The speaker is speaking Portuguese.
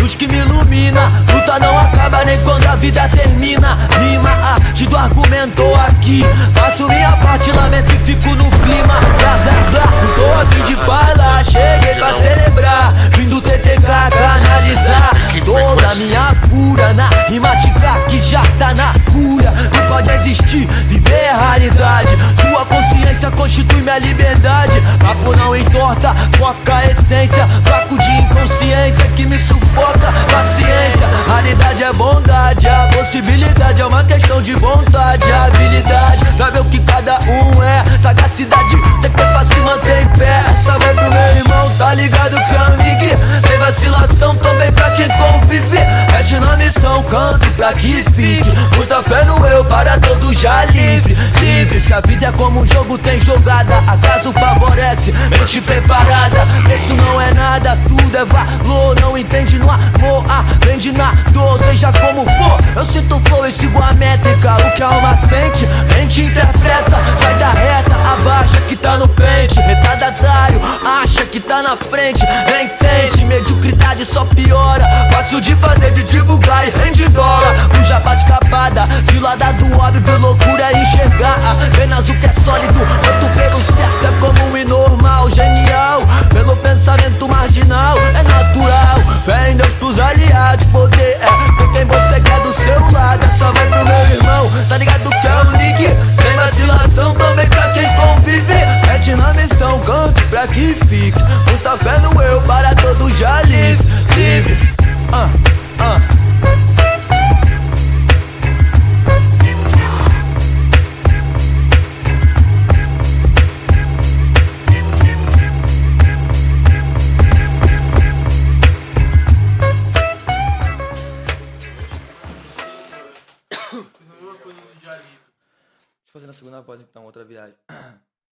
luz que me ilumina. Luta não acaba nem quando a vida termina. Rima, arte do argumento aqui. Faço minha parte, lamento e fico no clima. Blá blá blá, não tô a fim de falar. Cheguei pra celebrar, vim do TTK canalizar. Toda minha fúria na rimática que já tá na cura. Não pode existir, viver é raridade. Sua consciência constitui minha liberdade. Papo não entorta, foca a essência. Fraco de me sufoca. Paciência, raridade é bondade. A possibilidade é uma questão de vontade. A habilidade pra ver o que cada um é. Sagacidade tem que ter pra se manter em pé. Essa vai pro meu irmão, tá ligado que é amigo. Tem vacilação também pra quem convive. Mete na missão, canto pra que fique. Muita fé no eu para todos já livre. Livre, se a vida é como um jogo, tem jogada. Acaso favorece, mente preparada. Isso não é nada, tudo é valor. Não entende no amor, aprende na dor, seja como for. Eu sinto flow e sigo a métrica. O que a alma sente, mente interpreta. Sai da reta, abaixa que tá no pente. Retardatário, acha que tá na frente. Nem tente, mediocridade só piora. Fácil de fazer, de divulgar e rende dólar. Um jabá de capada, cilada do óbvio, loucura é enxergar. Poder é com quem você quer do seu lado. Essa vai pro meu irmão, tá ligado que é o Nick? Tem vacilação também pra quem convive. Mete na missão, canto pra que fique. Muita fé no eu, para todos já livre, livre. Coisa no dia livre. Deixa eu fazer na segunda voz então, outra viagem.